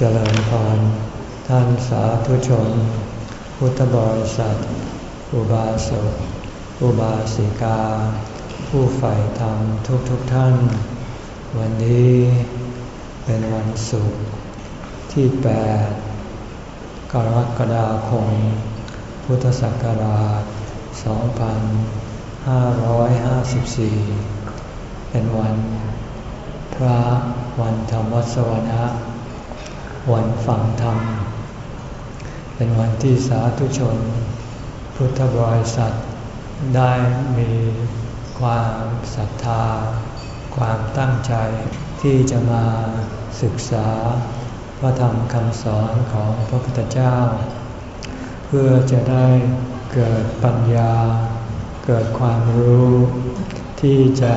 เจริญพรท่านสาธุชน พุทธบริษัท อุบาสก อุบาสิกา ผู้ใฝ่ธรรมทุกทุกท่าน วันนี้เป็นวันศุกร์ที่ 8 กรกฎาคม พุทธศักราช 2554 เป็นวันพระวันธรรมวัสวนะ วันฟังธรรม เป็นวันที่สาธุชน พุทธบริษัท ได้มีความศรัทธา ความตั้งใจที่จะมาศึกษา พระธรรมคำสอนของพระพุทธเจ้า เพื่อจะได้เกิดปัญญา เกิดความรู้ที่จะ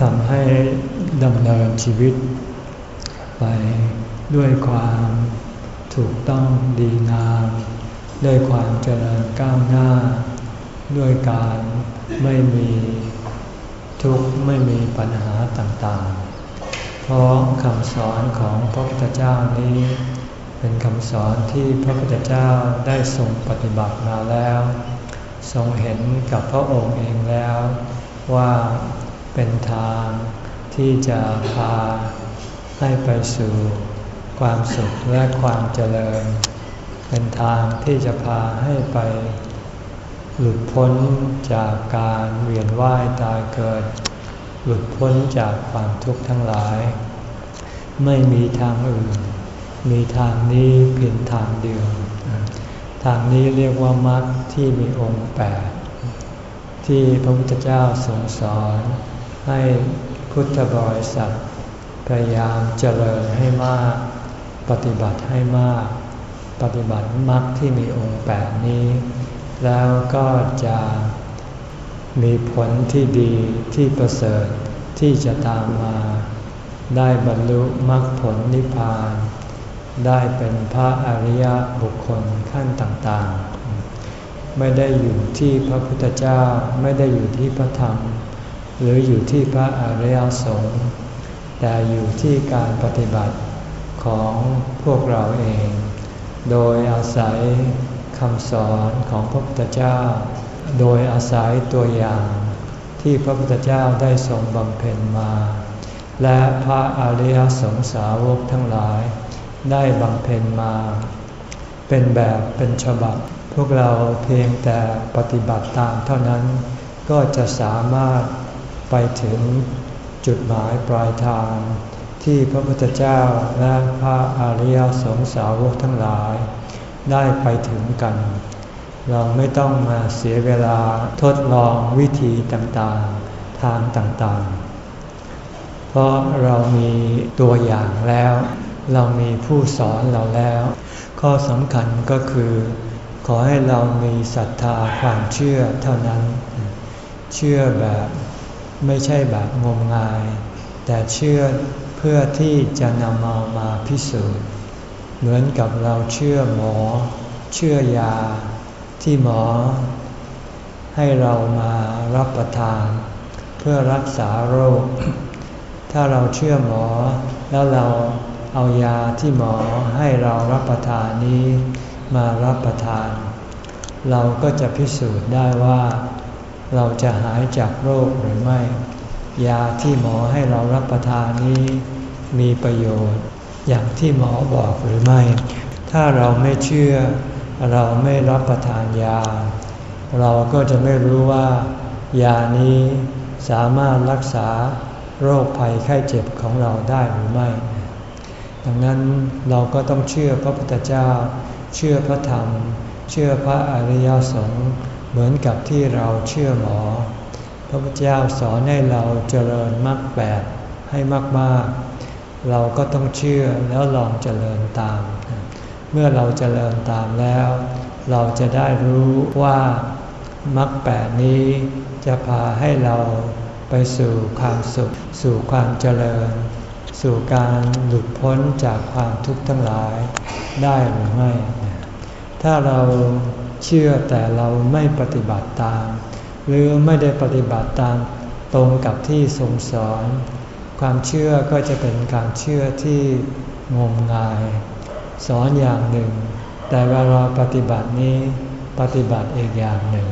ทำให้ดำเนินชีวิต ไป ด้วยความถูกต้องดีงาม ด้วยความเจริญก้าวหน้า ด้วยการไม่มีทุกข์ไม่มีปัญหาต่างๆ เพราะคำสอนของพระพุทธเจ้านี้ เป็นคำสอนที่พระพุทธเจ้าได้ทรงปฏิบัติมาแล้ว ทรงเห็นกับพระองค์เองแล้ว ว่าเป็นทางที่จะพาให้ไปสู่ ความสุขและความเจริญ เป็นทางที่จะพาให้ไป หลุดพ้นจากการเวียนว่ายตายเกิด หลุดพ้นจากความทุกข์ทั้งหลาย ไม่มีทางอื่น มีทางนี้เพียงทางเดียว ทางนี้เรียกว่ามรรคที่มีองค์แปดที่พระพุทธเจ้าทรงสอนให้พุทธบริษัทพยายามเจริญให้มาก ปฏิบัติให้มาก ปฏิบัติมรรคที่มีองค์แปดนี้ แล้วก็จะมีผลที่ดีที่ประเสริฐที่จะตามมา ได้บรรลุมรรคผลนิพพาน ได้เป็นพระอริยบุคคลขั้นต่างๆ ไม่ได้อยู่ที่พระพุทธเจ้าไม่ได้อยู่ที่พระธรรม หรืออยู่ที่พระอริยสงฆ์แต่อยู่ที่การปฏิบัติ ของพวกเราเอง โดยอาศัยคำสอนของพระพุทธเจ้า โดยอาศัยตัวอย่างที่พระพุทธเจ้าได้ทรงบำเพ็ญมา และพระอริยสงสาวกทั้งหลายได้บำเพ็ญมา เป็นแบบเป็นฉบับ พวกเราเพียงแต่ปฏิบัติตามเท่านั้น ก็จะสามารถไปถึงจุดหมายปลายทาง ที่พระพุทธเจ้าและพระอริยสงสาวกทั้งหลาย ได้ไปถึงกัน เราไม่ต้องมาเสียเวลาทดลองวิธีต่างๆ ทางต่างๆ เพราะเรามีตัวอย่างแล้ว เรามีผู้สอนเราแล้ว ข้อสำคัญก็คือ ขอให้เรามีศรัทธาความเชื่อเท่านั้น เชื่อแบบไม่ใช่แบบงมงาย แต่เชื่อ เพื่อที่จะนำเอามาพิสูจน์ เหมือนกับเราเชื่อหมอ เชื่อยา ที่หมอ ให้เรามารับประทาน เพื่อรักษาโรค ถ้าเราเชื่อหมอ แล้วเราเอายาที่หมอให้เรารับประทานนี้มารับประทาน เราก็จะพิสูจน์ได้ว่า เราจะหายจากโรคหรือไม่ ยาที่หมอให้เรารับประทานนี้มีประโยชน์ อย่างที่หมอบอกหรือไม่ ถ้าเราไม่เชื่อ เราไม่รับประทานยา เราก็จะไม่รู้ว่า ยานี้สามารถรักษาโรคภัยไข้เจ็บของเราได้หรือไม่ ดังนั้นเราก็ต้องเชื่อพระพุทธเจ้า เชื่อพระธรรม เชื่อพระอริยสงฆ์เหมือนกับที่เราเชื่อหมอ ระพุทธเจ้าสอนให้เราเจริญมรรคแปดให้มากๆ เราก็ต้องเชื่อแล้วลองเจริญตาม เมื่อเราเจริญตามแล้ว เราจะได้รู้ว่ามรรคแปดนี้จะพาให้เราไปสู่ความสุข สู่ความเจริญ สู่การหลุดพ้นจากความทุกข์ทั้งหลายได้หรือไม่ ถ้าเราเชื่อแต่เราไม่ปฏิบัติตาม หรือไม่ได้ปฏิบัติตามตรงกับที่ทรงสอน ความเชื่อก็จะเป็นการเชื่อที่งมงาย สอนอย่างหนึ่ง แต่เวลาปฏิบัตินี้ปฏิบัติอีกอย่างหนึ่ง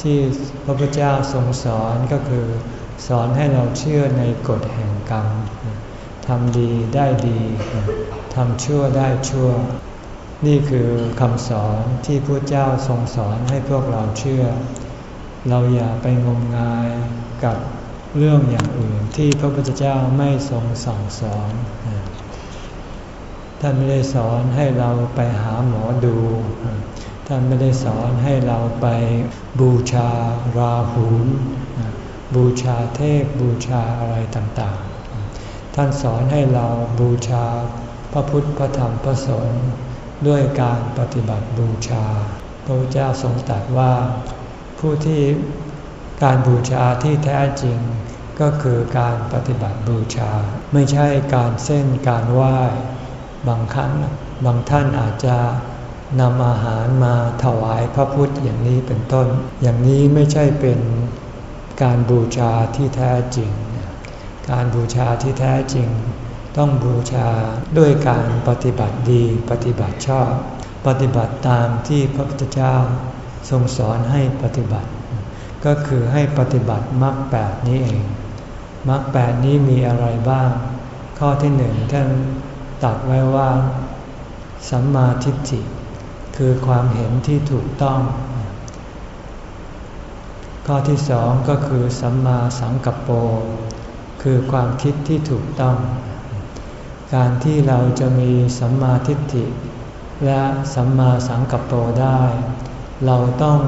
ที่พระพุทธเจ้าทรงสอนก็คือ สอนให้เราเชื่อในกฎแห่งกรรมทำดีได้ดีทำชั่วได้ชั่ว นี่คือคำสอนที่พระเจ้าทรงสอนให้พวกเราเชื่อ เราอย่าไปงมงายกับเรื่องอย่างอื่นที่พระพุทธเจ้าไม่ทรงสั่งสอน ท่านไม่ได้สอนให้เราไปหาหมอดู ท่านไม่ได้สอนให้เราไปบูชาราหูบูชาเทพบูชาอะไรต่างๆ ท่านสอนให้เราบูชาพระพุทธพระธรรมพระสงฆ์ด้วยการปฏิบัติบูชา พระพุทธเจ้าทรงตรัสว่า ผู้ที่การบูชาที่แท้จริง ก็คือการปฏิบัติบูชา ไม่ใช่การเส้นการไหว้บางครั้งบางท่านอาจจะนำอาหารมาถวายพระพุทธอย่างนี้เป็นต้น อย่างนี้ไม่ใช่เป็นการบูชาที่แท้จริง การบูชาที่แท้จริง ต้องบูชาด้วยการปฏิบัติดีปฏิบัติชอบ ปฏิบัติตามที่พระพุทธเจ้า ทรงสอนให้ปฏิบัติ ก็คือให้ปฏิบัติมรรคแปดนี้เองมรรคแปดนี้มีอะไรบ้าง ข้อที่หนึ่งท่านตัดไว้ว่า สัมมาทิฏฐิคือความเห็นที่ถูกต้อง ข้อที่สองก็คือสัมมาสังกัปโปคือความคิดที่ถูกต้อง การที่เราจะมีสัมมาทิฏฐิ และสัมมาสังกัปโปได้ เราต้อง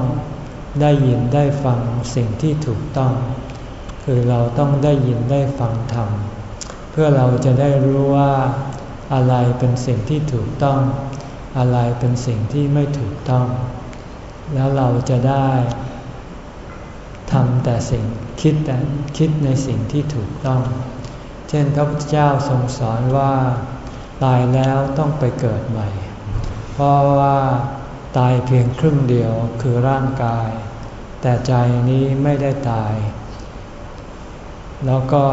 ได้ยินได้ฟังสิ่งที่ถูกต้อง คือเราต้องได้ยินได้ฟังธรรม เพื่อเราจะได้รู้ว่า อะไรเป็นสิ่งที่ถูกต้อง อะไรเป็นสิ่งที่ไม่ถูกต้อง แล้วเราจะได้ทำแต่สิ่งคิดแต่คิดในสิ่งที่ถูกต้อง เช่นพระพุทธเจ้าทรงสอนว่า ตายแล้วต้องไปเกิดใหม่ เพราะว่า ตายเพียงครึ่งเดียวคือร่างกาย แต่ใจนี้ไม่ได้ตาย แล้วก็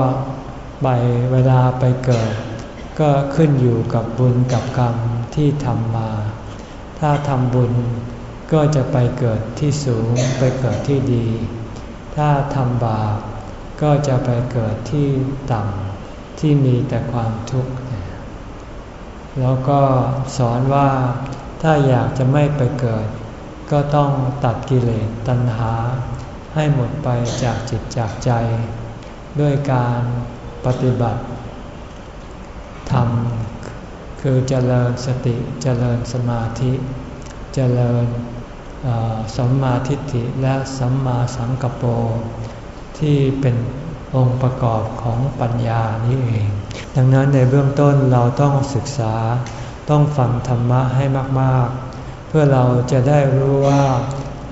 ไปเวลาไปเกิด ก็ขึ้นอยู่กับบุญกับกรรมที่ทำมา ถ้าทำบุญก็จะไปเกิดที่สูงไปเกิดที่ดี ถ้าทำบาปก็จะไปเกิดที่ต่ำที่มีแต่ความทุกข์ แล้วก็สอนว่า ถ้าอยากจะไม่ไปเกิด ก็ต้องตัดกิเลสตัณหา ให้หมดไปจากจิตจากใจ ด้วยการปฏิบัติทำคือเจริญสติเจริญสมาธิเจริญสัมมาทิฏฐิและสัมมาสังกปรที่เป็นองค์ประกอบของปัญญานี้เอง ดังนั้นในเบื้องต้นเราต้องศึกษา ต้องฟังธรรมะให้มากๆ เพื่อเราจะได้รู้ว่า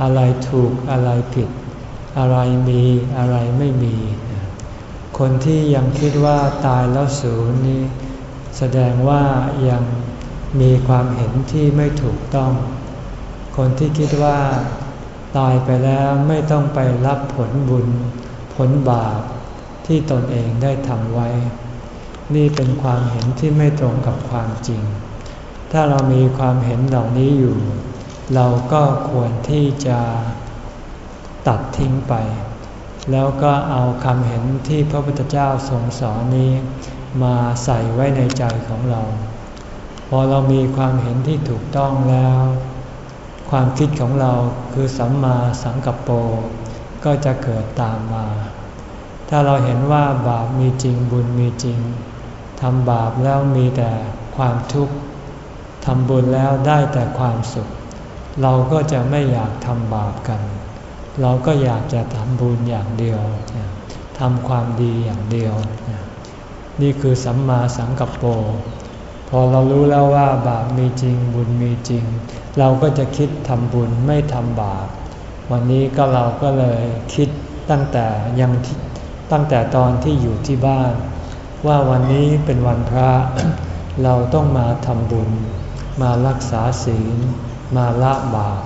อะไรถูกอะไรผิด อะไรมีอะไรไม่มี คนที่ยังคิดว่าตายแล้วสูญนี้ แสดงว่ายังมีความเห็นที่ไม่ถูกต้อง คนที่คิดว่าตายไปแล้วไม่ต้องไปรับผลบุญ ผลบาปที่ตนเองได้ทำไว้ นี่เป็นความเห็นที่ไม่ตรงกับความจริง ถ้าเรามีความเห็นเหล่านี้อยู่ เราก็ควรที่จะตัดทิ้งไป แล้วก็เอาคำเห็นที่พระพุทธเจ้าทรงสอนนี้ มาใส่ไว้ในใจของเรา พอเรามีความเห็นที่ถูกต้องแล้ว ความคิดของเราคือสัมมาสังกัปโปก็จะเกิดตามมา ถ้าเราเห็นว่าบาปมีจริงบุญมีจริงทำบาปแล้วมีแต่ความทุกข์ ทำบุญแล้วได้แต่ความสุข เราก็จะไม่อยากทำบาปกัน เราก็อยากจะทำบุญอย่างเดียวทำความดีอย่างเดียว นี่คือสัมมาสังกัปโป พอเรารู้แล้วว่าบาปมีจริงบุญมีจริง เราก็จะคิดทำบุญไม่ทำบาป วันนี้ก็เราก็เลยคิดตั้งแต่ยังตั้งแต่ตอนที่อยู่ที่บ้าน ว่าวันนี้เป็นวันพระ เราต้องมาทำบุญ มารักษาศีล มาละบาป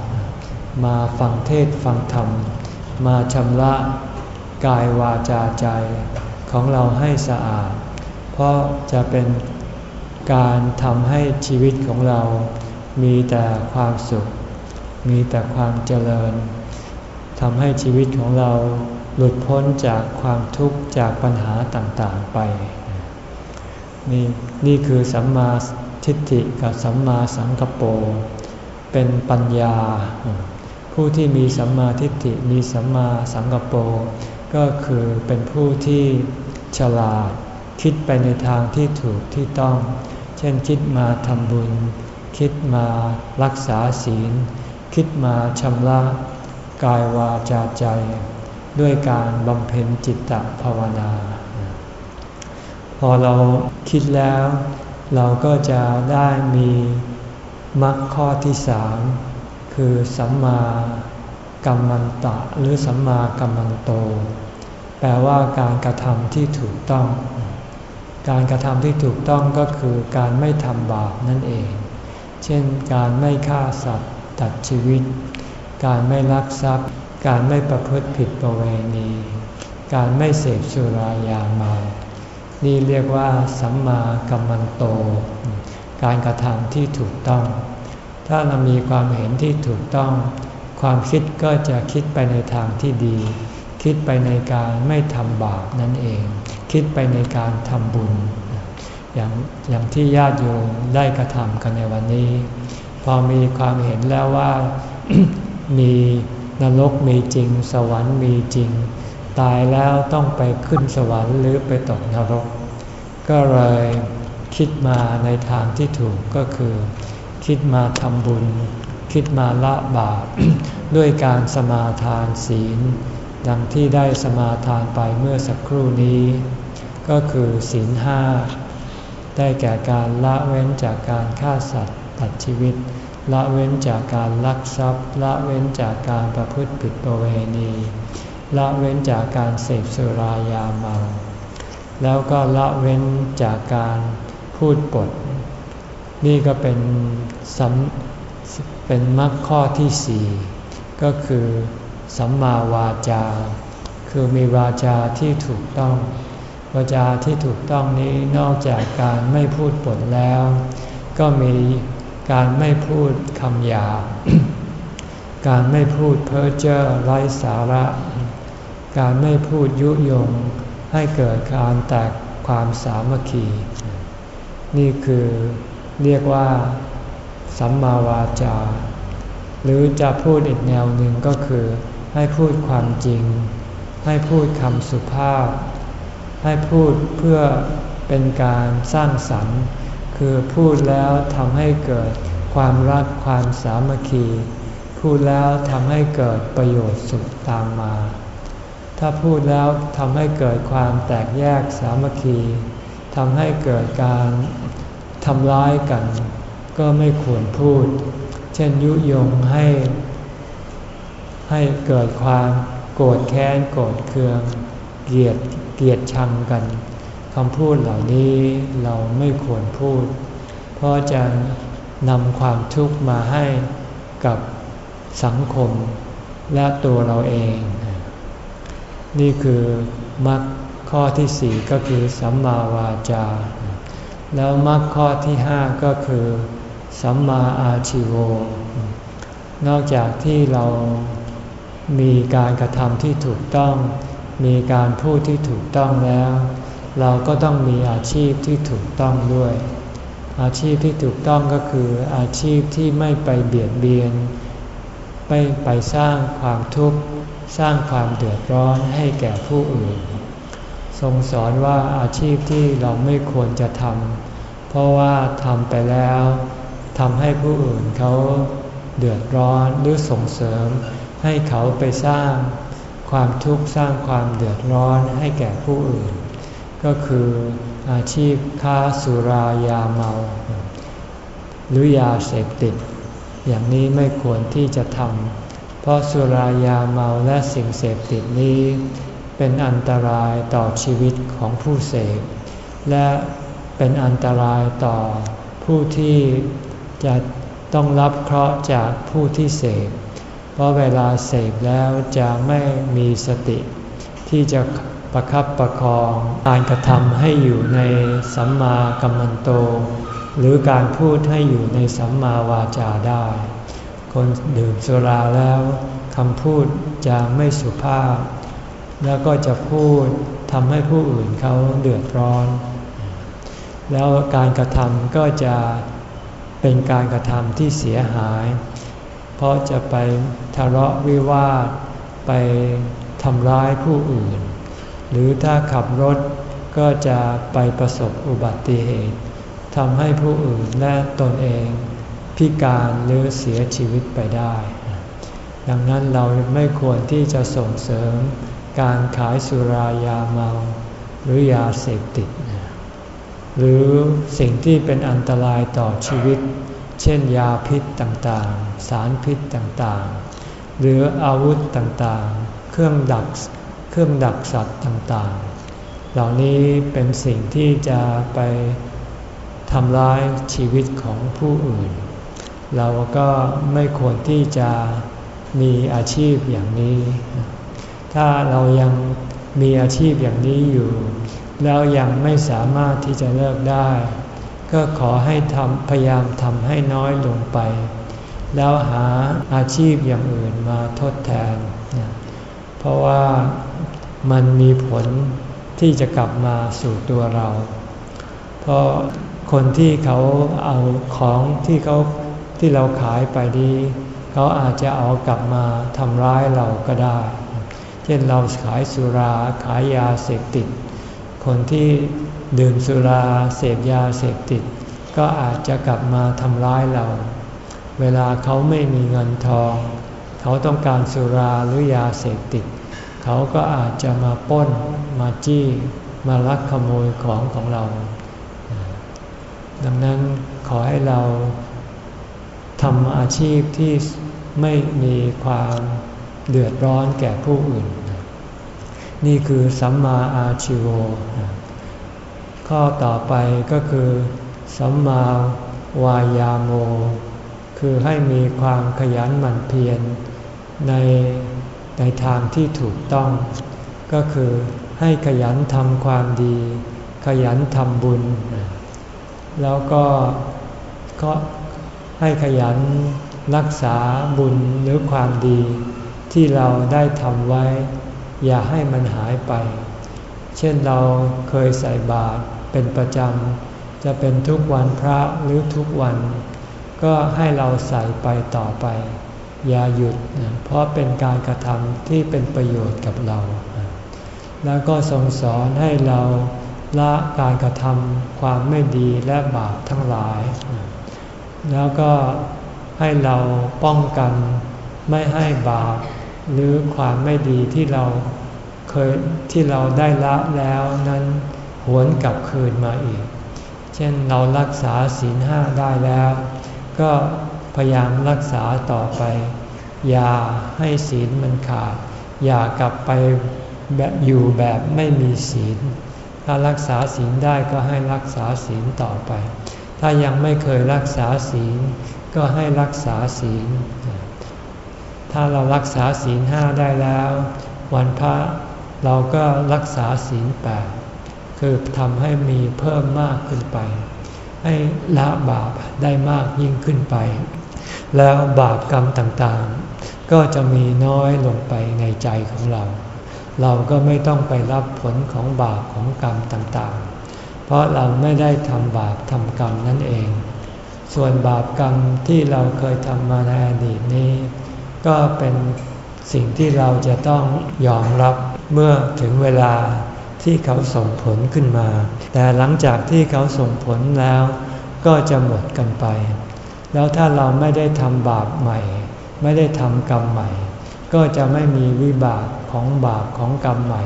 มาฟังเทศฟังธรรม มาชำระกายวาจาใจของเราให้สะอาด เพราะจะเป็นการทำให้ชีวิตของเรา มีแต่ความสุข มีแต่ความเจริญทำให้ชีวิตของเราหลุดพ้นจากความทุกข์จากปัญหาต่างๆไป นี่นี่คือสัมมา ทิฏฐิกับสัมมาสังกปรเป็นปัญญา ผู้ที่มีสัมมาทิฏฐิมีสัมมาสังกปรก็คือเป็นผู้ที่ฉลาด คิดไปในทางที่ถูกที่ต้อง เช่นคิดมาทำบุญ คิดมารักษาศีล คิดมาชำระกายวาจาใจ ด้วยการบำเพ็ญจิตตภาวนา พอเราคิดแล้ว เราก็จะได้มีมรรคข้อที่สามคือสัมมากัมมันตะหรือสัมมากัมมันโต แปลว่าการกระทำที่ถูกต้อง การกระทำที่ถูกต้องก็คือการไม่ทำบาปนั่นเอง เช่น การไม่ฆ่าสัตว์ตัดชีวิต การไม่ลักทรัพย์ การไม่ประพฤติผิดประเวณี การไม่เสพสุรายาเมา นี่เรียกว่าสัมมากัมมันโต การกระทำที่ถูกต้อง ถ้าเรามีความเห็นที่ถูกต้อง ความคิดก็จะคิดไปในทางที่ดี คิดไปในการไม่ทำบาปนั่นเอง คิดไปในการทำบุญ อย่างอย่างที่ญาติโยมได้กระทำกันในวันนี้ พอมีความเห็นแล้วว่ามีนรกมีจริง สวรรค์มีจริง ตายแล้วต้องไปขึ้นสวรรค์หรือไปตกนรก ก็เลยคิดมาในทางที่ถูกก็คือ คิดมาทำบุญ คิดมาละบาป ด้วยการสมาทานศีล ดังที่ได้สมาทานไปเมื่อสักครู่นี้ ก็คือศีลห้าได้แก่การละเว้นจากการฆ่าสัตว์ตัดชีวิต ละเว้นจากการลักทรัพย์ ละเว้นจากการประพฤติผิดประเวณี ละเว้นจากการเสพสุรายาเมา แล้วก็ละเว้นจากการพูดปด นี่ก็เป็นสัมเป็นมรรคข้อที่สี่ก็คือสัมมาวาจา คือมีวาจาที่ถูกต้อง วาจาที่ถูกต้องนี้นอกจากการไม่พูดปดแล้ว ก็มีการไม่พูดคำหยาบการไม่พูดเพ้อเจ้อไร้สาระ การไม่พูดยุยงให้เกิดการแตกความสามัคคี นี่คือเรียกว่า สัมมาวาจา หรือจะพูดอีกแนวหนึ่งก็คือ ให้พูดความจริง ให้พูดคำสุภาพ ให้พูดเพื่อเป็นการสร้างสรรค์ คือพูดแล้วทำให้เกิดความรักความสามัคคี พูดแล้วทำให้เกิดประโยชน์สุขตามมา ถ้าพูดแล้วทำให้เกิดความแตกแยกสามัคคีทำให้เกิดการทำร้ายกัน ก็ไม่ควรพูด เช่นยุยงให้ ให้เกิดความโกรธแค้นโกรธเคือง เกลียดเกลียดชังกันคำพูดเหล่านี้เราไม่ควรพูด เพราะจะนำความทุกข์มาให้กับสังคมและตัวเราเอง นี่คือมรรคข้อที่สี่ก็คือสัมมาวาจา แล้วมรรคข้อที่ห้าก็คือสัมมาอาชิโว นอกจากที่เรามีการกระทำที่ถูกต้อง มีการพูดที่ถูกต้องแล้ว เราก็ต้องมีอาชีพที่ถูกต้องด้วย อาชีพที่ถูกต้องก็คืออาชีพที่ไม่ไปเบียดเบียน ไม่ไปสร้างความทุกข์ สร้างความเดือดร้อนให้แก่ผู้อื่น ทรงสอนว่าอาชีพที่เราไม่ควรจะทำเพราะว่าทำไปแล้วทำให้ผู้อื่นเขาเดือดร้อนหรือส่งเสริม ให้เขาไปสร้างความทุกข์สร้างความเดือดร้อนให้แก่ผู้อื่น ก็คืออาชีพค้าสุรายาเมา หรือยาเสพติด อย่างนี้ไม่ควรที่จะทำ เพราะสุรายาเมาและสิ่งเสพติดนี้ เป็นอันตรายต่อชีวิตของผู้เสพ และเป็นอันตรายต่อผู้ที่จะต้องรับเคราะห์จากผู้ที่เสพ เพราะเวลาเสพแล้วจะไม่มีสติ ที่จะประคับประคองการกระทำให้อยู่ในสัมมากัมมันโต หรือการพูดให้อยู่ในสัมมาวาจาได้ คนดื่มสุราแล้วคำพูดจะไม่สุภาพ แล้วก็จะพูดทำให้ผู้อื่นเขาเดือดร้อน แล้วการกระทำก็จะเป็นการกระทำที่เสียหาย เพราะจะไปทะเลาะวิวาทไปทำร้ายผู้อื่น หรือถ้าขับรถก็จะไปประสบอุบัติเหตุทำให้ผู้อื่นและตนเอง พิการหรือเสียชีวิตไปได้ ดังนั้นเราไม่ควรที่จะส่งเสริมการขายสุรายาเมา หรือยาเสพติด หรือสิ่งที่เป็นอันตรายต่อชีวิต เช่นยาพิษต่างๆ สารพิษต่างๆ หรืออาวุธต่างๆ เครื่องดักเครื่องดักสัตว์ต่างๆ เหล่านี้เป็นสิ่งที่จะไปทำร้ายชีวิตของผู้อื่น เราก็ไม่ควรที่จะมีอาชีพอย่างนี้ ถ้าเรายังมีอาชีพอย่างนี้อยู่ แล้วยังไม่สามารถที่จะเลิกได้ ก็ขอให้ทำพยายามทำให้น้อยลงไป แล้วหาอาชีพอย่างอื่นมาทดแทน เพราะว่ามันมีผลที่จะกลับมาสู่ตัวเรา เพราะคนที่เขาเอาของที่เขา ที่เราขายไปนี้เขาอาจจะเอากลับมาทำร้ายเราก็ได้ เช่นเราขายสุราขายยาเสพติด คนที่ดื่มสุราเสพยาเสพติด ก็อาจจะกลับมาทำร้ายเรา เวลาเขาไม่มีเงินทอง เขาต้องการสุราหรือยาเสพติด เขาก็อาจจะมาป้นมาจี้มาลักขโมยของของเรา ดังนั้นขอให้เรา ทำอาชีพที่ไม่มีความเดือดร้อนแก่ผู้อื่น นี่คือสัมมาอาชิโว ข้อต่อไปก็คือ สัมมาวายาโม คือให้มีความขยันหมั่นเพียรในในทางที่ถูกต้อง ก็คือให้ขยันทำความดี ขยันทำบุญ แล้วก็ก็ ให้ขยันรักษาบุญหรือความดี ที่เราได้ทำไว้ อย่าให้มันหายไป เช่นเราเคยใส่บาตรเป็นประจำ จะเป็นทุกวันพระหรือทุกวัน ก็ให้เราใส่ไปต่อไป อย่าหยุด เพราะเป็นการกระทำที่เป็นประโยชน์กับเรา แล้วก็ทรงสอนให้เราละการกระทำความไม่ดีและบาปทั้งหลาย แล้วก็ให้เราป้องกันไม่ให้บาปหรือความไม่ดีที่เราเคยที่เราได้ละแล้วนั้นหวนกลับคืนมาอีก เช่นเรารักษาศีลห้าได้แล้ว ก็พยายามรักษาต่อไป อย่าให้ศีลมันขาด อย่ากลับไปแบบอยู่แบบไม่มีศีล ถ้ารักษาศีลได้ก็ให้รักษาศีลต่อไป ถ้ายังไม่เคยรักษาศีล ก็ให้รักษาศีล ถ้าเรารักษาศีลห้าได้แล้ว วันพระเราก็รักษาศีลแปดคือทำให้มีเพิ่มมากขึ้นไป ให้ละบาปได้มากยิ่งขึ้นไป แล้วบาปกรรมต่างๆ ก็จะมีน้อยลงไปในใจของเรา เราก็ไม่ต้องไปรับผลของบาปของกรรมต่างๆ ราะเราไม่ได้ทำบาปทำกรรมนั่นเอง ส่วนบาปกรรมที่เราเคยทำมาในอดีตนี้ ก็เป็นสิ่งที่เราจะต้องยอมรับเมื่อถึงเวลาที่เขาส่งผลขึ้นมา แต่หลังจากที่เขาส่งผลแล้ว ก็จะหมดกันไป แล้วถ้าเราไม่ได้ทำบาปใหม่ ไม่ได้ทำกรรมใหม่ ก็จะไม่มีวิบากของบาปของกรรมใหม่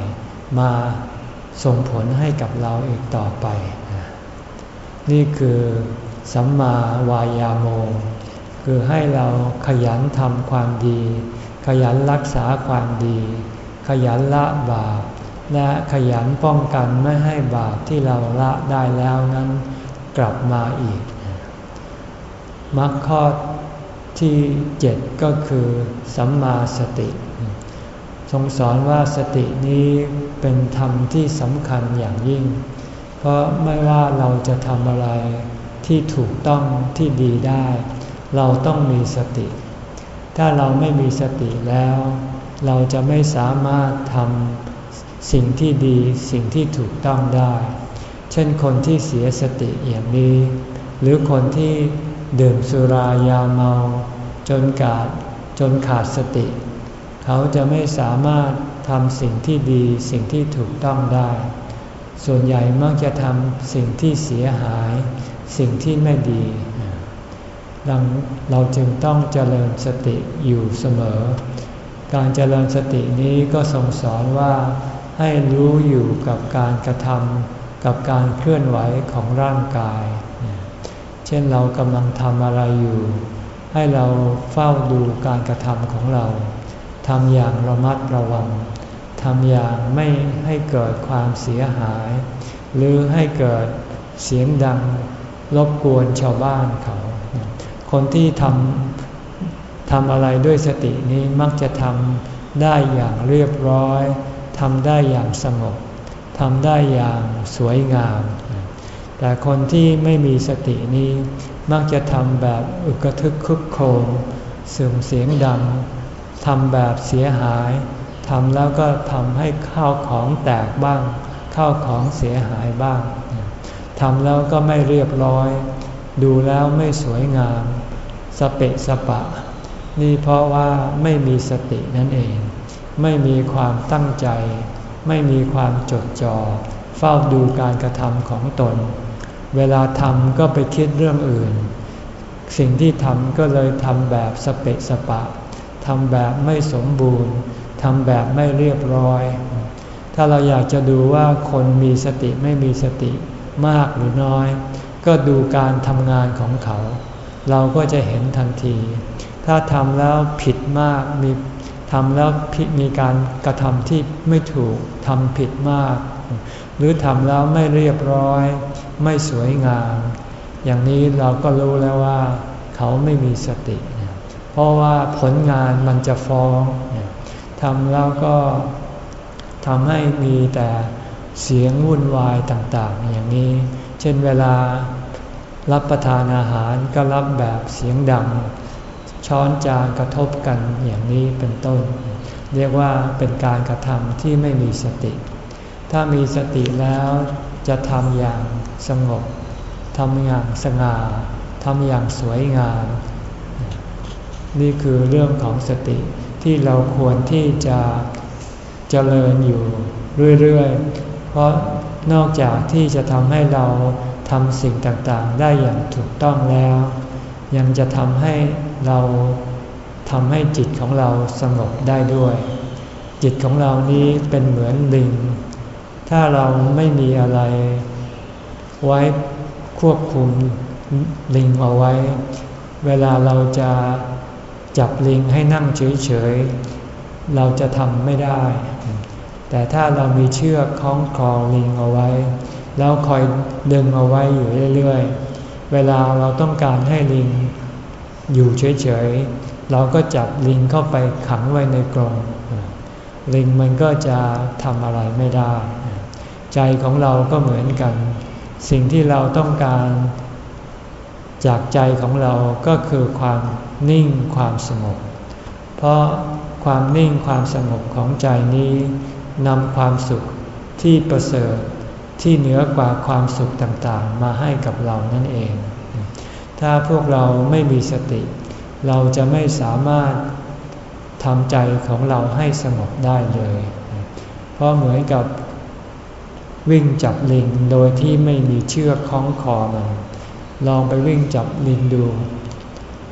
มา ส่งผลให้กับเราอีกต่อไป นี่คือสัมมาวายาโม คือให้เราขยันทำความดี ขยันรักษาความดี ขยันละบาป และขยันป้องกันไม่ให้บาปที่เราละได้แล้วนั้นกลับมาอีกมรรคข้อที่เจ็ดก็คือสัมมาสติ ทรงสอนว่าสตินี้ เป็นธรรมที่สำคัญอย่างยิ่ง เพราะไม่ว่าเราจะทำอะไรที่ถูกต้องที่ดีได้ เราต้องมีสติ ถ้าเราไม่มีสติแล้ว เราจะไม่สามารถทำสิ่งที่ดีสิ่งที่ถูกต้องได้ เช่นคนที่เสียสติอย่างนี้ หรือคนที่ดื่มสุรายาเมา จนกาดจนขาดสติ เขาจะไม่สามารถ ทำสิ่งที่ดีสิ่งที่ถูกต้องได้ ส่วนใหญ่มักจะทำสิ่งที่เสียหาย สิ่งที่ไม่ดีดังเราจึงต้องเจริญสติอยู่เสมอ การเจริญสตินี้ก็ทรงสอนว่าให้รู้อยู่กับการกระทำกับการเคลื่อนไหวของร่างกาย เช่นเรากำลังทำอะไรอยู่ ให้เราเฝ้าดูการกระทำของเรา ทำอย่างระมัดระวังทำอย่างไม่ให้เกิดความเสียหาย หรือให้เกิดเสียงดังรบกวนชาวบ้านเขา คนที่ทำทำอะไรด้วยสตินี้มักจะทำได้อย่างเรียบร้อยทำได้อย่างสงบทำได้อย่างสวยงาม แต่คนที่ไม่มีสตินี้มักจะทำแบบอึกทึกคึกโครมเสื่อมเสียงดัง ทำแบบเสียหายทำแล้วก็ทำให้ข้าวของแตกบ้าง ข้าวของเสียหายบ้างทำแล้วก็ไม่เรียบร้อย ดูแล้วไม่สวยงาม สเปะสปะ นี่เพราะว่าไม่มีสตินั่นเอง ไม่มีความตั้งใจ ไม่มีความจดจอ่อเฝ้าดูการกระทำของตน เวลาทำก็ไปคิดเรื่องอื่น สิ่งที่ทำก็เลยทำแบบสเปะสปะ ทำแบบไม่สมบูรณ์ทำแบบไม่เรียบร้อย ถ้าเราอยากจะดูว่าคนมีสติไม่มีสติมากหรือน้อย ก็ดูการทำงานของเขา เราก็จะเห็นทันที ถ้าทำแล้วผิดมากมีทำแล้วมีการกระทำที่ไม่ถูกทำผิดมาก หรือทำแล้วไม่เรียบร้อย ไม่สวยงาม อย่างนี้เราก็รู้แล้วว่า เขาไม่มีสติ เพราะว่าผลงานมันจะฟ้องทำแล้วก็ทำให้มีแต่เสียงวุ่นวายต่างๆ อย่างนี้ เช่นเวลารับประทานอาหารก็รับแบบเสียงดัง ช้อนจานกระทบกันอย่างนี้เป็นต้น เรียกว่าเป็นการกระทำที่ไม่มีสติ ถ้ามีสติแล้วจะทำอย่างสงบทำอย่างสง่าทำอย่างสวยงาม นี่คือเรื่องของสติที่เราควรที่จะเจริญอยู่เรื่อยๆ เพราะนอกจากที่จะทำให้เราทำสิ่งต่างๆ ได้อย่างถูกต้องแล้ว ยังจะทำให้เราทำให้จิตของเราสงบได้ด้วย จิตของเรานี้เป็นเหมือนลิง ถ้าเราไม่มีอะไร ไว้ควบคุมลิงเอาไว้ เวลาเราจะ จับลิงให้นั่งเฉยๆ เราจะทำไม่ได้ แต่ถ้าเรามีเชือกคล้องคอลิงเอาไว้ แล้วคอยดึงเอาไว้อยู่เรื่อยๆ เวลาเราต้องการให้ลิงอยู่เฉยๆ เราก็จับลิงเข้าไปขังไว้ในกรงลิงมันก็จะทำอะไรไม่ได้ ใจของเราก็เหมือนกัน สิ่งที่เราต้องการ จากใจของเราก็คือความ นิ่งความสงบ เพราะความนิ่งความสงบของใจนี้นำความสุขที่ประเสริฐที่เหนือกว่าความสุขต่างๆ มาให้กับเรานั่นเอง ถ้าพวกเราไม่มีสติ เราจะไม่สามารถทำใจของเราให้สงบได้เลย เพราะเหมือนกับวิ่งจับลิงโดยที่ไม่มีเชือกคล้องคอมัน ลองไปวิ่งจับลิงดู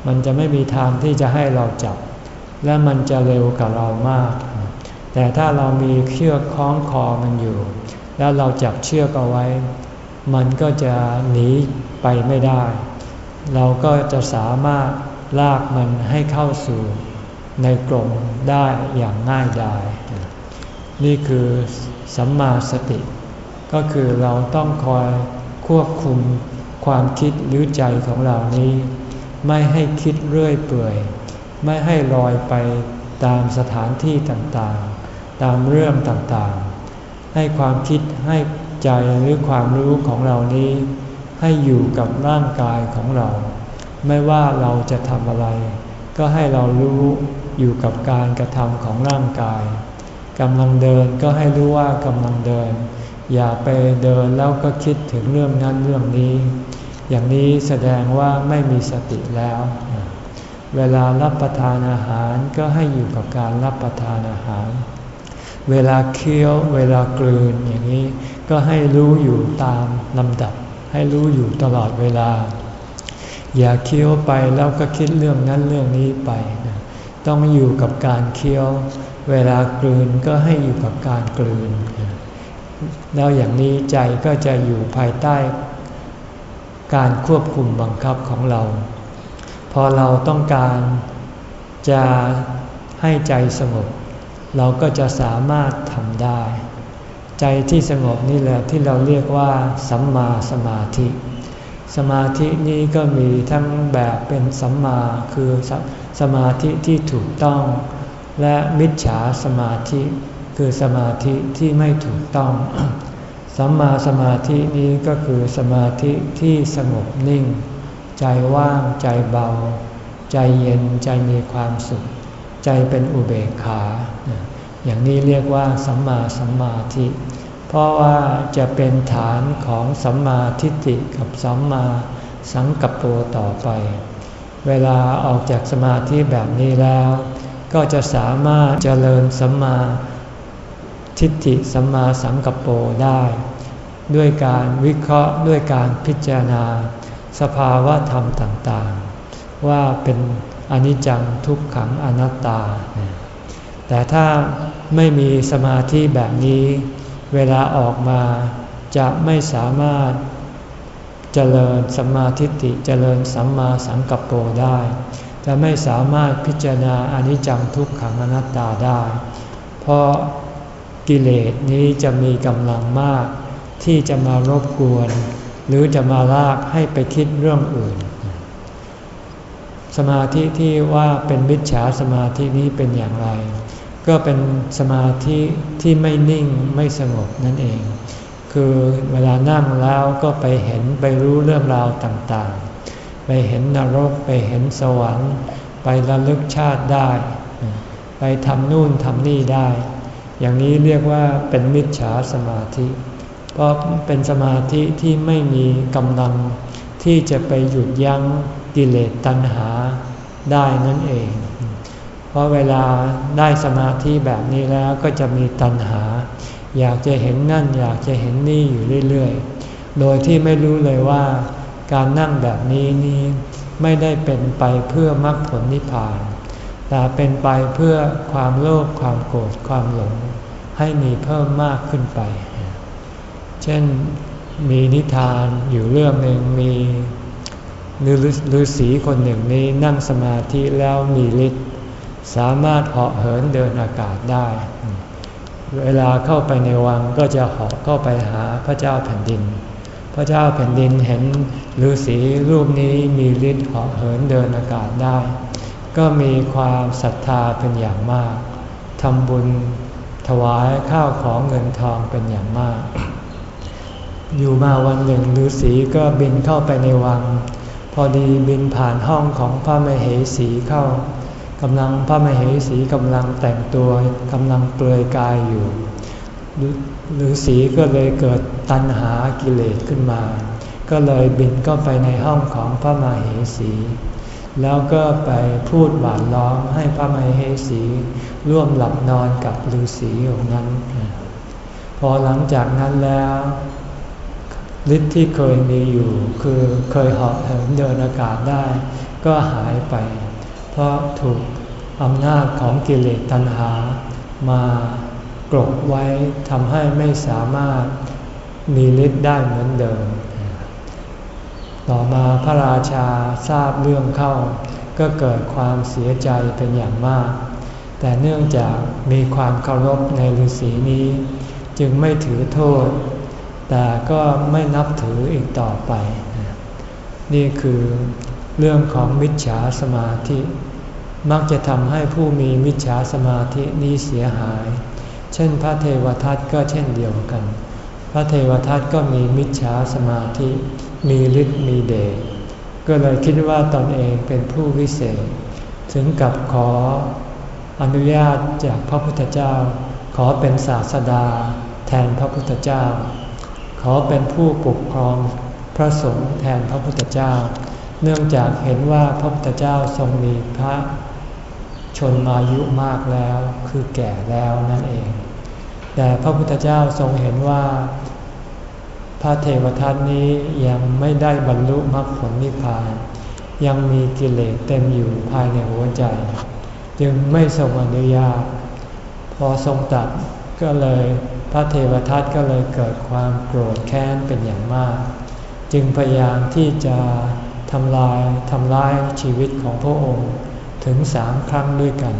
มันจะไม่มีทางที่จะให้เราจับ และมันจะเร็วกับเรามาก แต่ถ้าเรามีเชือกคล้องคอมันอยู่ แล้วเราจับเชือกเอาไว้ มันก็จะหนีไปไม่ได้ เราก็จะสามารถลากมันให้เข้าสู่ในกลมได้อย่างง่ายดาย นี่คือสัมมาสติ ก็คือเราต้องคอยควบคุมความคิดหรือใจของเรานี้ ไม่ให้คิดเรื่อยเปื่อย ไม่ให้ลอยไปตามสถานที่ต่างๆ ตามเรื่องต่างๆ ให้ความคิดให้ใจหรือความรู้ของเรานี้ใหให้อยู่กับร่างกายของเรา ไม่ว่าเราจะทำอะไร ก็ให้เรารู้อยู่กับการกระทำของร่างกายกำลังเดินก็ให้รู้ว่ากำลังเดิน อย่าไปเดินแล้วก็คิดถึงเรื่องนั้นเรื่องนี้ อย่างนี้แสดงว่าไม่มีสติแล้ว เวลารับประทานอาหารก็ให้อยู่กับการรับประทานอาหาร เวลาเคี้ยวเวลากลืนอย่างนี้ก็ให้รู้อยู่ตามลำดับ ให้รู้อยู่ตลอดเวลา อย่าเคี้ยวไปแล้วก็คิดเรื่องนั้นเรื่องนี้ไปต้องอยู่กับการเคี้ยว เวลากลืนก็ให้อยู่กับการกลืน แล้วอย่างนี้ใจก็จะอยู่ภายใต้ การควบคุมบังคับของเรา พอเราต้องการจะให้ใจสงบ เราก็จะสามารถทำได้ ใจที่สงบนี่แหละที่เราเรียกว่า สัมมาสมาธิ สมาธินี้ก็มีทั้งแบบเป็นสัมมาคือสมาธิที่ถูกต้อง และมิจฉาสมาธิ คือสมาธิที่ไม่ถูกต้อง สัมมาสมาธินี้ก็คือสมาธิที่สงบนิ่ง ใจว่างใจเบา ใจเย็นใจมีความสุข ใจเป็นอุเบกขา อย่างนี้เรียกว่าสัมมาสมมาธิ เพราะว่าจะเป็นฐานของสัมมาทิฏฐิกับสัมมาสังกัปโปต่อไป เวลาออกจากสมาธิแบบนี้แล้ว ก็จะสามารถเจริญสัมมา ทิฏฐิสัมมาสังกัปโปได้ ด้วยการวิเคราะห์ด้วยการพิจารณา สภาวะธรรมต่างๆ ว่าเป็นอนิจจังทุกขังอนัตตา แต่ถ้าไม่มีสมาธิแบบนี้ เวลาออกมาจะไม่สามารถเจริญสัมมาทิฏฐิเจริญสัมมาสังกัปโปได้ จะไม่สามารถพิจารณาอนิจจังทุกขังอนัตตาได้ เพราะ กิเลสนี้จะมีกำลังมาก ที่จะมารบกวน หรือจะมาลากให้ไปคิดเรื่องอื่น สมาธิที่ว่าเป็นมิจฉาสมาธินี้เป็นอย่างไร ก็เป็นสมาธิที่ไม่นิ่งไม่สงบนั่นเอง คือเวลานั่งแล้วก็ไปเห็นไปรู้เรื่องราวต่างๆ ไปเห็นนรกไปเห็นสวรรค์ ไประลึกชาติได้ ไปทำนู่นทำนี่ได้ อย่างนี้เรียกว่าเป็นมิจฉาสมาธิ เพราะเป็นสมาธิที่ไม่มีกำลังที่จะไปหยุดยั้งกิเลสตัณหาได้นั่นเอง เพราะเวลาได้สมาธิแบบนี้แล้วก็จะมีตัณหา อยากจะเห็นนั่นอยากจะเห็นนี่อยู่เรื่อยๆ โดยที่ไม่รู้เลยว่าการนั่งแบบนี้นี้ไม่ได้เป็นไปเพื่อมรรคผลนิพพาน แต่เป็นไปเพื่อความโลภความโกรธความหลง ให้มีเพิ่มมากขึ้นไป เช่นมีนิทานอยู่เรื่องหนึ่งมีฤาษีคนหนึ่งนี้นั่งสมาธิแล้วมีฤทธิ์สามารถเหาะเหินเดินอากาศได้ เวลาเข้าไปในวังก็จะเหาะเข้าไปหาพระเจ้าแผ่นดิน พระเจ้าแผ่นดินเห็นฤาษีรูปนี้มีฤทธิ์เหาะเหินเดินอากาศได้ ก็มีความศรัทธาเป็นอย่างมากทำบุญถวายข้าวของเงินทองเป็นอย่างมาก อยู่มาวันหนึ่งฤาษีก็บินเข้าไปในวัง พอดีบินผ่านห้องของพระมเหสีเข้ากำลังพระมเหสีกำลังแต่งตัวกำลังเปลือยกายอยู่ฤาษีก็เลยเกิดตัณหากิเลสขึ้นมา ก็เลยบินก็ไปในห้องของพระมเหสี แล้วก็ไปพูดหวานล้อมให้พระมเหสี ร่วมหลับนอนกับฤาษีองนั้น พอหลังจากนั้นแล้วฤทธิ์ที่เคยมีอยู่ คือเคยเหาะเหินเดินอากาศได้ ก็หายไป เพราะถูกอำนาจของกิเลสตัณหา มากรบไว้ทำให้ไม่สามารถมีฤทธิ์ได้เหมือนเดิม ต่อมาพระราชาทราบเรื่องเข้า ก็เกิดความเสียใจเป็นอย่างมาก แต่เนื่องจากมีความเคารพในฤาษีนี้ จึงไม่ถือโทษ แต่ก็ไม่นับถืออีกต่อไป นี่คือเรื่องของมิจฉาสมาธิ มักจะทำให้ผู้มีมิจฉาสมาธินี้เสียหาย เช่นพระเทวทัตก็เช่นเดียวกัน พระเทวทัตก็มีมิจฉาสมาธิ มีฤทธิ์มีเดชก็เลยคิดว่าตนเองเป็นผู้วิเศษ ถึงกับขออนุญาตจากพระพุทธเจ้า ขอเป็นศาสดา แทนพระพุทธเจ้า ขอเป็นผู้ปกครองพระสงฆ์แทนพระพุทธเจ้า เนื่องจากเห็นว่าพระพุทธเจ้าทรงมีพระชนมายุมากแล้วคือแก่แล้วนั่นเอง แต่พระพุทธเจ้าทรงเห็นว่า พระเทวทัตนี้ยังไม่ได้บรรลุมรรคผลนิพพาน ยังมีกิเลสเต็มอยู่ภายในหัวใจ จึงไม่ทรงอนุญาตพอทรงตัดก็เลยพระเทวทัตก็เลยเกิดความโกรธแค้นเป็นอย่างมาก จึงพยายามที่จะทำลายทำลายชีวิตของพระองค์ถึงสามครั้งด้วยกัน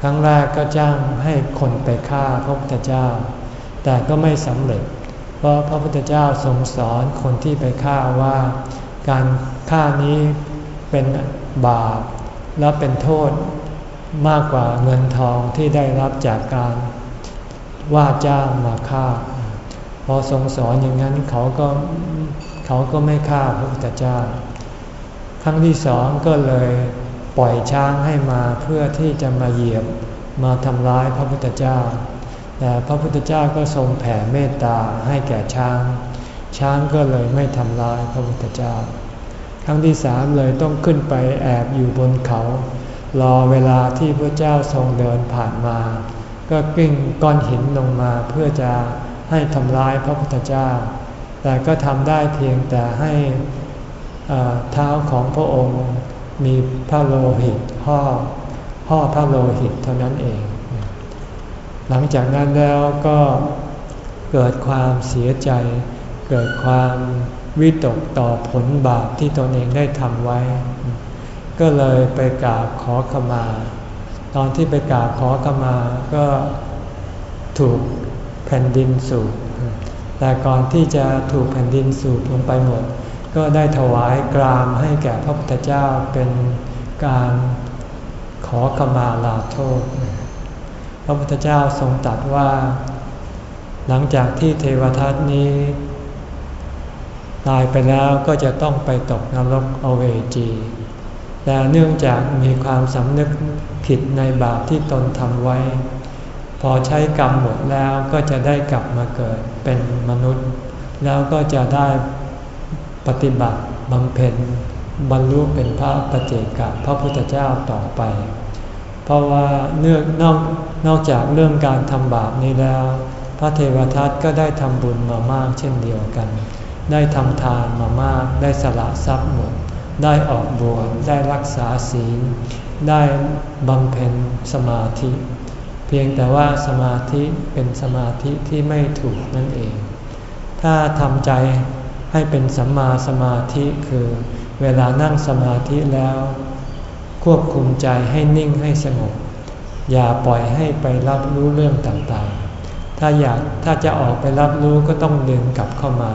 ครั้งแรกก็จ้างให้คนไปฆ่าพระพุทธเจ้า แต่ก็ไม่สำเร็จ ราะพระพุทธเจ้าทรงสอนคนที่ไปฆ่าว่าการฆ่านี้เป็นบาปและเป็นโทษมากกว่าเงินทองที่ได้รับจากการว่าจ้างมาฆ่า พอทรงสอนอย่างนั้นเขาก็เขาก็ไม่ฆ่าพระพุทธเจ้า ครั้งที่สองก็เลยปล่อยช้างให้มาเพื่อที่จะมาเหยียบมาทำร้ายพระพุทธเจ้า แต่พระพุทธเจ้าก็ทรงแผ่เมตตาให้แก่ช้าง ช้างก็เลยไม่ทำร้ายพระพุทธเจ้า ครั้งที่สามเลยต้องขึ้นไปแอบอยู่บนเขา รอเวลาที่พระเจ้าทรงเดินผ่านมา ก็กิ้งก้อนหินลงมาเพื่อจะให้ทำร้ายพระพุทธเจ้า แต่ก็ทำได้เพียงแต่ให้เท้าของพระองค์มีพระโลหิตห่อห่อพระโลหิตเท่านั้นเอง หลังจากนั้นแล้วก็เกิดความเสียใจ เกิดความวิตกต่อผลบาปที่ตนเองได้ทำไว้ ก็เลยไปกราบขอขมา ตอนที่ไปกราบขอขมาก็ถูกแผ่นดินสูบแต่ก่อนที่จะถูกแผ่นดินสูบลงไปหมด ก็ได้ถวายกรามให้แก่พระพุทธเจ้าเป็นการขอขมาลาโทษ พระพุทธเจ้าทรงตรัสว่า หลังจากที่เทวทัตนี้ ตายไปแล้วก็จะต้องไปตกนรกอเวจี แต่เนื่องจากมีความสำนึกผิดในบาปที่ตนทำไว้ พอใช้กรรมหมดแล้วก็จะได้กลับมาเกิดเป็นมนุษย์ แล้วก็จะได้ปฏิบัติบำเพ็ญบรรลุเป็นพระปเจกับพระพุทธเจ้าต่อไป เพราะว่าเนื่องนอกนอกจากเรื่องการทำบาปนี้แล้ว พระเทวทัตก็ได้ทำบุญมามากเช่นเดียวกัน ได้ทำทานมามากได้สละทรัพย์หมด ได้ออกบวชได้รักษาศีล ได้บำเพ็ญสมาธิ เพียงแต่ว่าสมาธิเป็นสมาธิที่ไม่ถูกนั่นเอง ถ้าทำใจให้เป็นสัมมาสมาธิคือ เวลานั่งสมาธิแล้ว ควบคุมใจให้นิ่งให้สงบ อย่าปล่อยให้ไปรับรู้เรื่องต่างๆ ถ้าอยากถ้าจะออกไปรับรู้ก็ต้องดึงกลับเข้ามา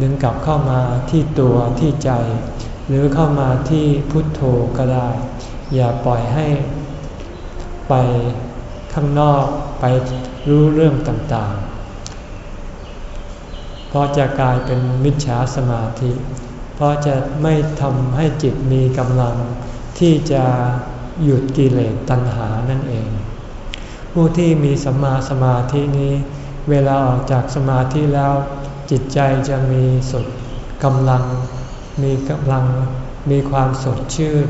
ดึงกลับเข้ามาที่ตัวที่ใจ หรือเข้ามาที่พุทโธก็ได้ อย่าปล่อยให้ไปข้างนอกไปรู้เรื่องต่างๆ เพราะจะกลายเป็นมิจฉาสมาธิ เพราะจะไม่ทำให้จิตมีกำลัง ที่จะหยุดกิเลสตัณหานั่นเอง ผู้ที่มีสัมมาสมาธินี้ เวลาออกจากสมาธิแล้ว จิตใจจะมีสดกำลัง มีกำลัง มีความสดชื่น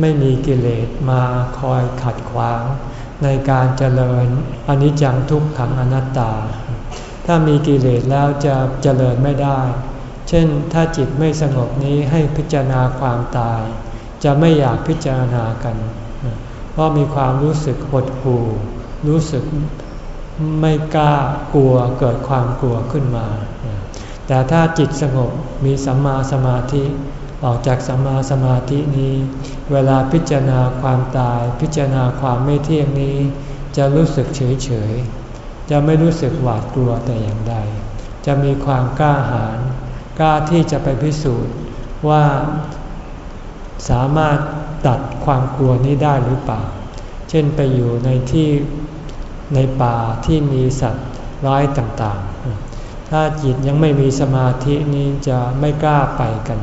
ไม่มีกิเลสมาคอยขัดขวาง ในการเจริญอนิจจังทุกขังอนัตตา ถ้ามีกิเลสแล้วจะเจริญไม่ได้ เช่นถ้าจิตไม่สงบนี้ให้พิจารณาความตาย จะไม่อยากพิจารณากัน เพราะมีความรู้สึกหดหู่ รู้สึกไม่กล้ากลัวเกิดความกลัวขึ้นมา แต่ถ้าจิตสงบมีสัมมาสมาธิออกจากสัมมาสมาธินี้ เวลาพิจารณาความตาย พิจารณาความไม่เที่ยงนี้ จะรู้สึกเฉยเฉยจะไม่รู้สึกหวาดกลัวแต่อย่างใด จะมีความกล้าหาญกล้าที่จะไปพิสูจน์ว่า สามารถตัดความกลัวนี้ได้หรือเปล่า เช่นไปอยู่ในที่ในป่าที่มีสัตว์ร้ายต่างๆ ถ้าจิตยังไม่มีสมาธินี้จะไม่กล้าไปกัน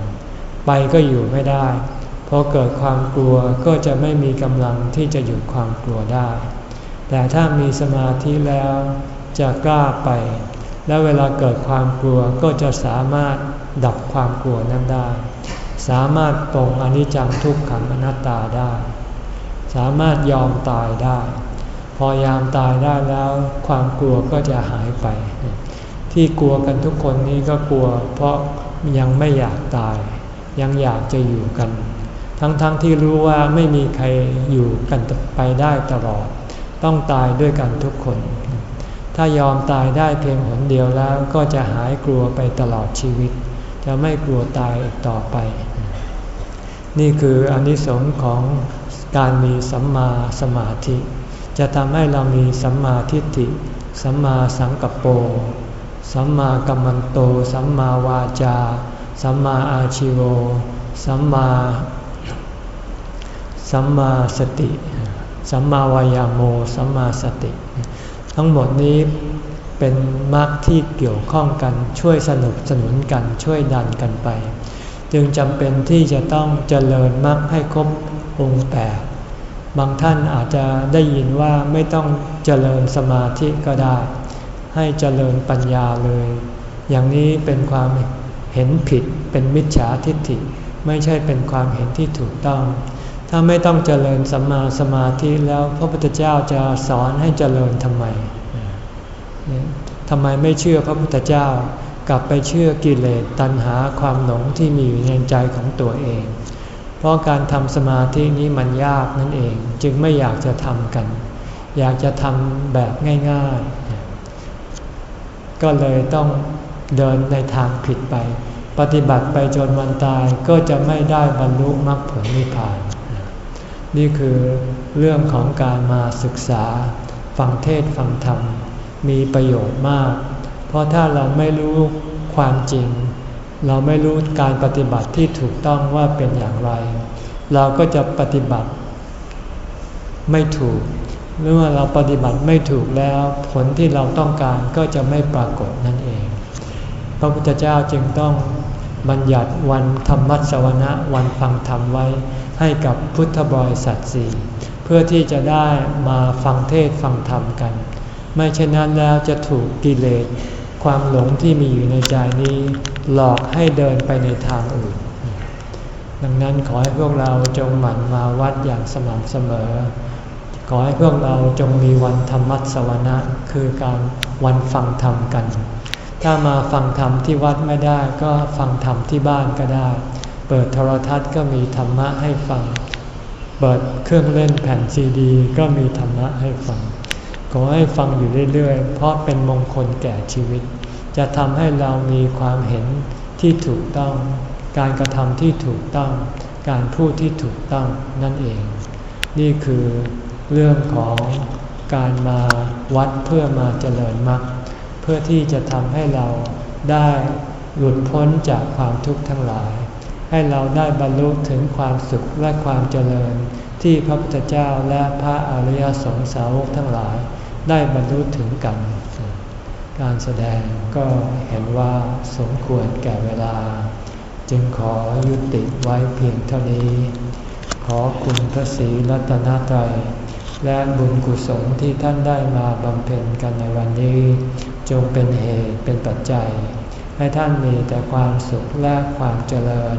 ไปก็อยู่ไม่ได้ พอเกิดความกลัวก็จะไม่มีกำลังที่จะหยุดความกลัวได้ แต่ถ้ามีสมาธิแล้วจะกล้าไป และเวลาเกิดความกลัวก็จะสามารถดับความกลัวนั้นได้ สามารถปรงอนิจจังทุกขังอนัตตาได้ สามารถยอมตายได้ พอยามตายได้แล้ว ความกลัวก็จะหายไป ที่กลัวกันทุกคนนี้ก็กลัว เพราะยังไม่อยากตาย ยังอยากจะอยู่กัน ทั้งๆทที่รู้ว่าไม่มีใครอยู่กันไปได้ตลอด ต้องตายด้วยกันทุกคน ถ้ายอมตายได้เพียงหนเดียวแล้วก็จะหายกลัวไปตลอดชีวิตจะไม่กลัวตายอีกต่อไป นี่คืออนิสงส์ของการมีสัมมาสมาธิ จะทำให้เรามีสัมมาทิฏฐิ สัมมาสังกัปโป สัมมากัมมันโต สัมมาวาจา สัมมาอาชิโวสัมมา สัมมาสติ สัมมาวายาโม สัมมาสติ ทั้งหมดนี้เป็นมรรคที่เกี่ยวข้องกันช่วยสนับสนุนกันช่วยดันกันไป จึงจำเป็นที่จะต้องเจริญมรรคให้ครบองค์แปดบางท่านอาจจะได้ยินว่าไม่ต้องเจริญสมาธิก็ได้ ให้เจริญปัญญาเลย อย่างนี้เป็นความเห็นผิดเป็นมิจฉาทิฏฐิ ไม่ใช่เป็นความเห็นที่ถูกต้อง ถ้าไม่ต้องเจริญสัมมาสมาธิแล้วพระพุทธเจ้าจะสอนให้เจริญทำไมทำไมไม่เชื่อพระพุทธเจ้า กลับไปเชื่อกิเลสตัณหาความหลงที่มีอยู่ในใจของตัวเอง เพราะการทำสมาธินี้มันยากนั่นเองจึงไม่อยากจะทำกัน อยากจะทำแบบง่ายๆ ก็เลยต้องเดินในทางผิดไป ปฏิบัติไปจนวันตายก็จะไม่ได้บรรลุมรรคผลนิพพาน นี่คือเรื่องของการมาศึกษา ฟังเทศฟังธรรม มีประโยชน์มาก เพราะถ้าเราไม่รู้ความจริง เราไม่รู้การปฏิบัติที่ถูกต้องว่าเป็นอย่างไร เราก็จะปฏิบัติไม่ถูกเมื่อเราปฏิบัติไม่ถูกแล้วผลที่เราต้องการก็จะไม่ปรากฏนั่นเอง พระพุทธเจ้าจึงต้องบัญญัติวันธรรมัสวนะวันฟังธรรมไว้ให้กับพุทธบริษัทสี่เพื่อที่จะได้มาฟังเทศฟังธรรมกัน ไม่เช่นนั้นแล้วจะถูกกิเลส ความหลงที่มีอยู่ในใจนี้ หลอกให้เดินไปในทางอื่น ดังนั้นขอให้พวกเราจงหมั่นมาวัดอย่างสม่ำเสมอ ขอให้พวกเราจงมีวันธรรมัสวนะ คือการวันฟังธรรมกัน ถ้ามาฟังธรรมที่วัดไม่ได้ก็ฟังธรรมที่บ้านก็ได้ เปิดโทรทัศน์ก็มีธรรมะให้ฟัง เปิดเครื่องเล่นแผ่นซีดี ก็มีธรรมะให้ฟัง ขอให้ฟังอยู่เรื่อยๆ เพราะเป็นมงคลแก่ชีวิต จะทำให้เรามีความเห็นที่ถูกต้อง การกระทำที่ถูกต้อง การพูดที่ถูกต้องนั่นเอง นี่คือเรื่องของการมาวัดเพื่อมาเจริญมรรคเพื่อที่จะทำให้เราได้หลุดพ้นจากความทุกข์ทั้งหลาย ให้เราได้บรรลุถึงความสุขและความเจริญที่พระพุทธเจ้าและพระอริยสงสาวกทั้งหลาย ได้บรรลุถึงกัน การแสดงก็เห็นว่าสมควรแก่เวลา จึงขอยุติไว้เพียงเท่านี้ ขอคุณพระศรีรัตนตรัยและบุญกุศลที่ท่านได้มาบำเพ็ญกันในวันนี้ จงเป็นเหตุเป็นปัจจัย ให้ท่านมีแต่ความสุขและความเจริญ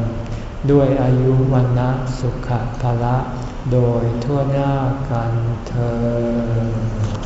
ด้วยอายุวันนะสุขภาละ โดยทั่วหน้ากันเธอ